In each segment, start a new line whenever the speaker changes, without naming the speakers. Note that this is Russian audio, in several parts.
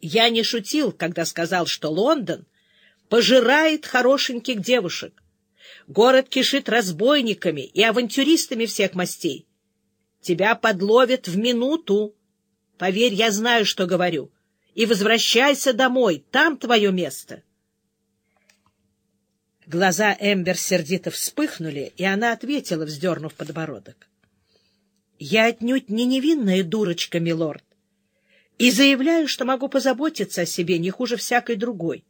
Я не шутил, когда сказал, что Лондон пожирает хорошеньких девушек. Город кишит разбойниками и авантюристами всех мастей. Тебя подловят в минуту. Поверь, я знаю, что говорю. И возвращайся домой, там твое место. Глаза Эмбер сердито вспыхнули, и она ответила, вздернув подбородок. — Я отнюдь не невинная дурочка, милорд, и заявляю, что могу позаботиться о себе не хуже всякой другой.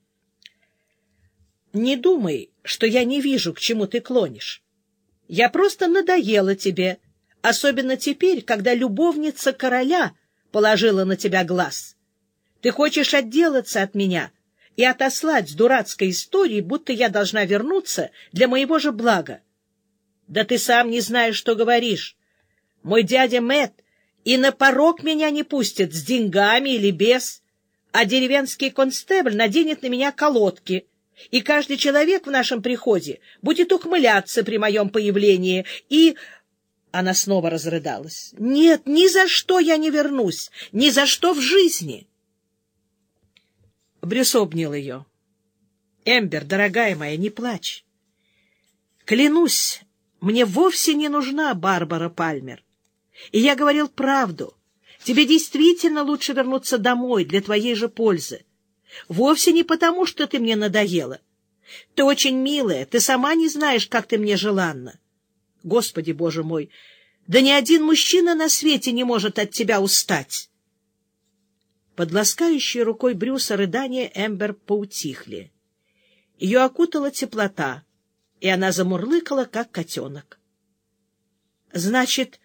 Не думай, что я не вижу, к чему ты клонишь. Я просто надоела тебе, особенно теперь, когда любовница короля положила на тебя глаз. Ты хочешь отделаться от меня и отослать с дурацкой историей, будто я должна вернуться для моего же блага. Да ты сам не знаешь, что говоришь. Мой дядя Мэт и на порог меня не пустит с деньгами или без, а деревенский констебль наденет на меня колодки — и каждый человек в нашем приходе будет ухмыляться при моем появлении, и... Она снова разрыдалась. «Нет, ни за что я не вернусь, ни за что в жизни!» Брюс обнял ее. «Эмбер, дорогая моя, не плачь. Клянусь, мне вовсе не нужна Барбара Пальмер. И я говорил правду. Тебе действительно лучше вернуться домой для твоей же пользы. Вовсе не потому, что ты мне надоела. Ты очень милая, ты сама не знаешь, как ты мне желанна. Господи, Боже мой, да ни один мужчина на свете не может от тебя устать. Под ласкающей рукой Брюса рыдания Эмбер поутихли. Ее окутала теплота, и она замурлыкала, как котенок. — Значит,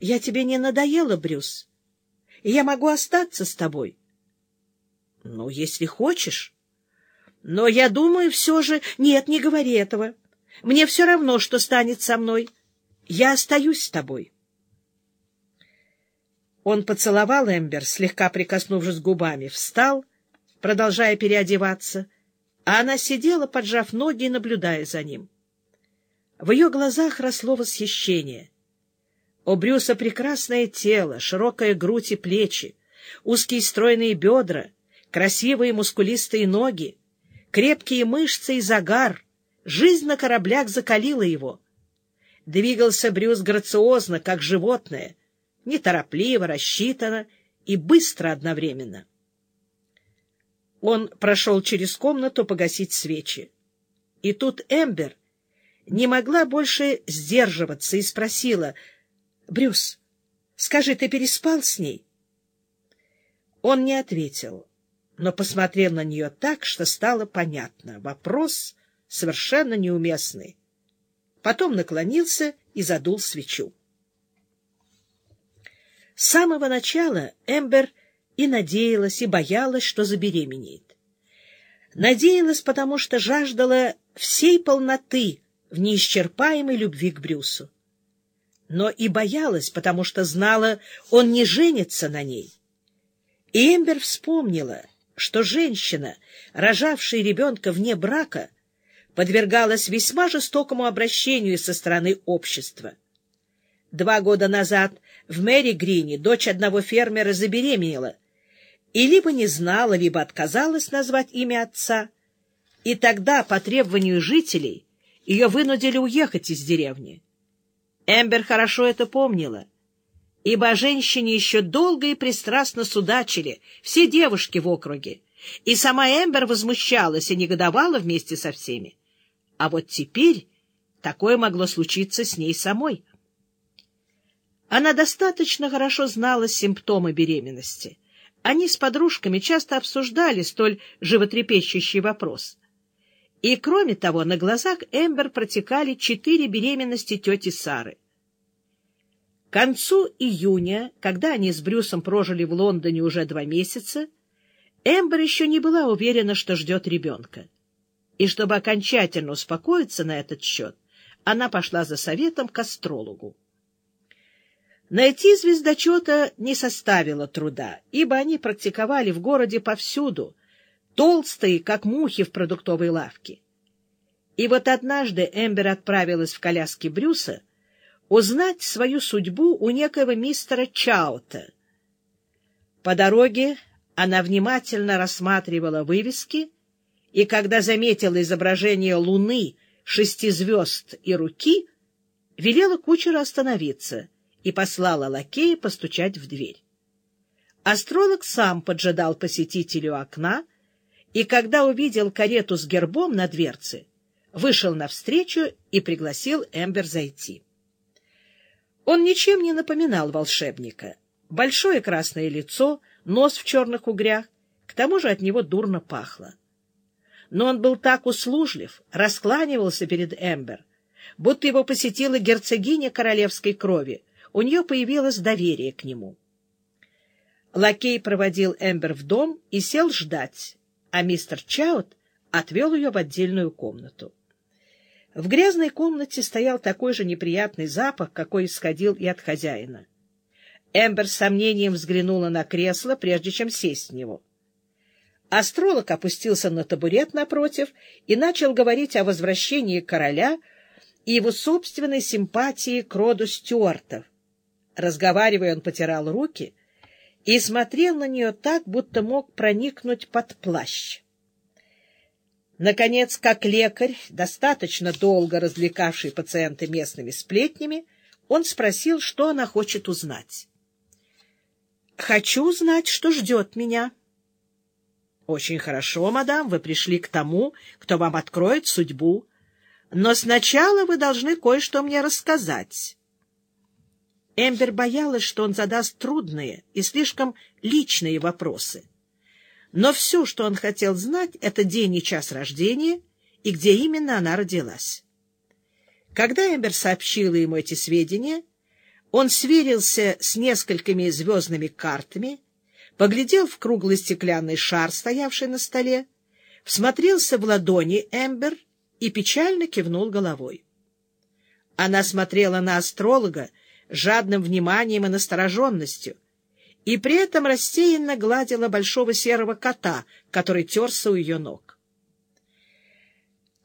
я тебе не надоела, Брюс, и я могу остаться с тобой? — ну, если хочешь. Но я думаю все же... Нет, не говори этого. Мне все равно, что станет со мной. Я остаюсь с тобой. Он поцеловал Эмбер, слегка прикоснувшись губами, встал, продолжая переодеваться, а она сидела, поджав ноги и наблюдая за ним. В ее глазах росло восхищение. У Брюса прекрасное тело, широкая грудь и плечи, узкие стройные бедра — красивые мускулистые ноги, крепкие мышцы и загар. Жизнь на кораблях закалила его. Двигался Брюс грациозно, как животное, неторопливо, рассчитанно и быстро одновременно. Он прошел через комнату погасить свечи. И тут Эмбер не могла больше сдерживаться и спросила, «Брюс, скажи, ты переспал с ней?» Он не ответил но посмотрел на нее так, что стало понятно. Вопрос совершенно неуместный. Потом наклонился и задул свечу. С самого начала Эмбер и надеялась, и боялась, что забеременеет. Надеялась, потому что жаждала всей полноты в неисчерпаемой любви к Брюсу. Но и боялась, потому что знала, он не женится на ней. И Эмбер вспомнила — что женщина, рожавшая ребенка вне брака, подвергалась весьма жестокому обращению со стороны общества. Два года назад в Мэри Грине дочь одного фермера забеременела и либо не знала, либо отказалась назвать имя отца, и тогда, по требованию жителей, ее вынудили уехать из деревни. Эмбер хорошо это помнила — ибо женщине еще долго и пристрастно судачили все девушки в округе, и сама Эмбер возмущалась и негодовала вместе со всеми. А вот теперь такое могло случиться с ней самой. Она достаточно хорошо знала симптомы беременности. Они с подружками часто обсуждали столь животрепещущий вопрос. И, кроме того, на глазах Эмбер протекали четыре беременности тети Сары — к концу июня, когда они с Брюсом прожили в Лондоне уже два месяца, Эмбер еще не была уверена, что ждет ребенка. И чтобы окончательно успокоиться на этот счет, она пошла за советом к астрологу. Найти звездочета не составило труда, ибо они практиковали в городе повсюду, толстые, как мухи в продуктовой лавке. И вот однажды Эмбер отправилась в коляске Брюса узнать свою судьбу у некоего мистера Чаута. По дороге Она внимательно рассматривала вывески, и когда заметила изображение луны, шести звезд и руки, велела кучеру остановиться и послала лакея постучать в дверь. Астролог сам поджидал посетителю окна, и когда увидел карету с гербом на дверце, вышел навстречу и пригласил Эмбер зайти. Он ничем не напоминал волшебника. Большое красное лицо, нос в черных угрях, к тому же от него дурно пахло. Но он был так услужлив, раскланивался перед Эмбер, будто его посетила герцогиня королевской крови, у нее появилось доверие к нему. Лакей проводил Эмбер в дом и сел ждать, а мистер Чаут отвел ее в отдельную комнату. В грязной комнате стоял такой же неприятный запах, какой исходил и от хозяина. Эмбер с сомнением взглянула на кресло, прежде чем сесть в него. Астролог опустился на табурет напротив и начал говорить о возвращении короля и его собственной симпатии к роду Стюартов. Разговаривая, он потирал руки и смотрел на нее так, будто мог проникнуть под плащ. Наконец, как лекарь, достаточно долго развлекавший пациента местными сплетнями, он спросил, что она хочет узнать. «Хочу узнать, что ждет меня». «Очень хорошо, мадам, вы пришли к тому, кто вам откроет судьбу. Но сначала вы должны кое-что мне рассказать». Эмбер боялась, что он задаст трудные и слишком личные вопросы. Но все, что он хотел знать, — это день и час рождения и где именно она родилась. Когда Эмбер сообщила ему эти сведения, он сверился с несколькими звездными картами, поглядел в круглый стеклянный шар, стоявший на столе, всмотрелся в ладони Эмбер и печально кивнул головой. Она смотрела на астролога жадным вниманием и настороженностью, и при этом рассеянно гладила большого серого кота, который терся у ее ног.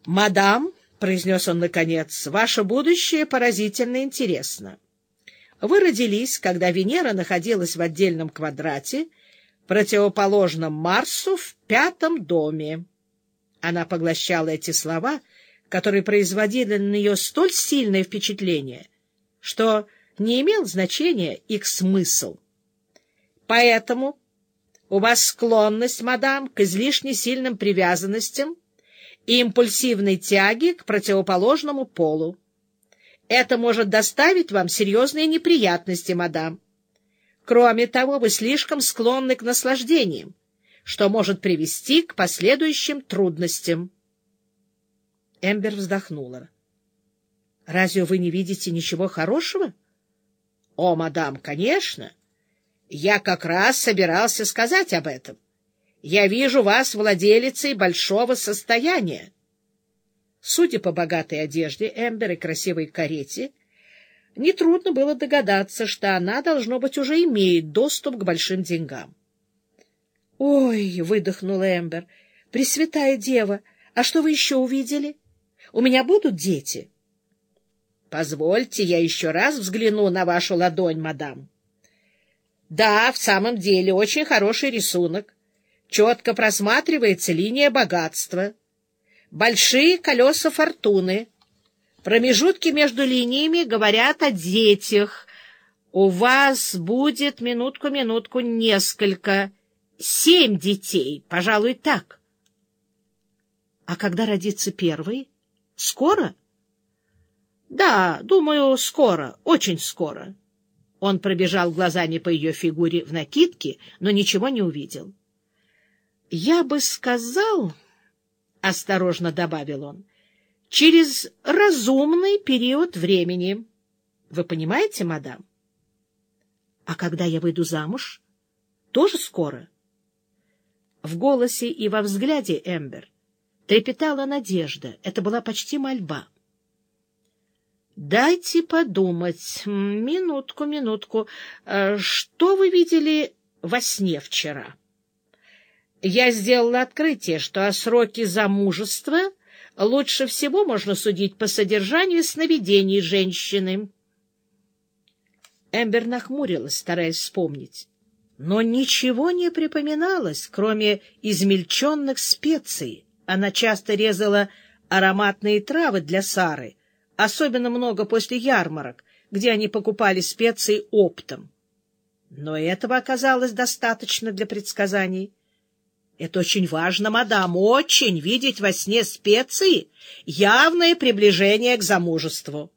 «Мадам», — произнес он наконец, — «ваше будущее поразительно интересно. Вы родились, когда Венера находилась в отдельном квадрате, противоположном Марсу в пятом доме». Она поглощала эти слова, которые производили на нее столь сильное впечатление, что не имел значения их смысл. Поэтому у вас склонность, мадам, к излишне сильным привязанностям и импульсивной тяге к противоположному полу. Это может доставить вам серьезные неприятности, мадам. Кроме того, вы слишком склонны к наслаждениям, что может привести к последующим трудностям. Эмбер вздохнула. — Разве вы не видите ничего хорошего? — О, мадам, конечно. Я как раз собирался сказать об этом. Я вижу вас владелицей большого состояния. Судя по богатой одежде Эмбер и красивой карете, нетрудно было догадаться, что она, должно быть, уже имеет доступ к большим деньгам. — Ой, — выдохнула Эмбер, — Пресвятая Дева, а что вы еще увидели? У меня будут дети? — Позвольте, я еще раз взгляну на вашу ладонь, мадам. Да, в самом деле, очень хороший рисунок. Четко просматривается линия богатства. Большие колеса фортуны. Промежутки между линиями говорят о детях. У вас будет минутку-минутку несколько. Семь детей, пожалуй, так. А когда родится первый? Скоро? Да, думаю, скоро, очень скоро. Он пробежал глазами по ее фигуре в накидке, но ничего не увидел. — Я бы сказал, — осторожно добавил он, — через разумный период времени. Вы понимаете, мадам? — А когда я выйду замуж? Тоже скоро? В голосе и во взгляде Эмбер трепетала надежда. Это была почти мольба. Дайте подумать. Минутку, минутку. Э, что вы видели во сне вчера? Я сделала открытие, что о сроке замужества лучше всего можно судить по содержанию сновидений женщины. Эмбер нахмурилась, стараясь вспомнить. Но ничего не припоминалось, кроме измельченных специй. Она часто резала ароматные травы для Сары, особенно много после ярмарок, где они покупали специи оптом. Но этого оказалось достаточно для предсказаний. Это очень важно, мадам, очень видеть во сне специи — явное приближение к замужеству.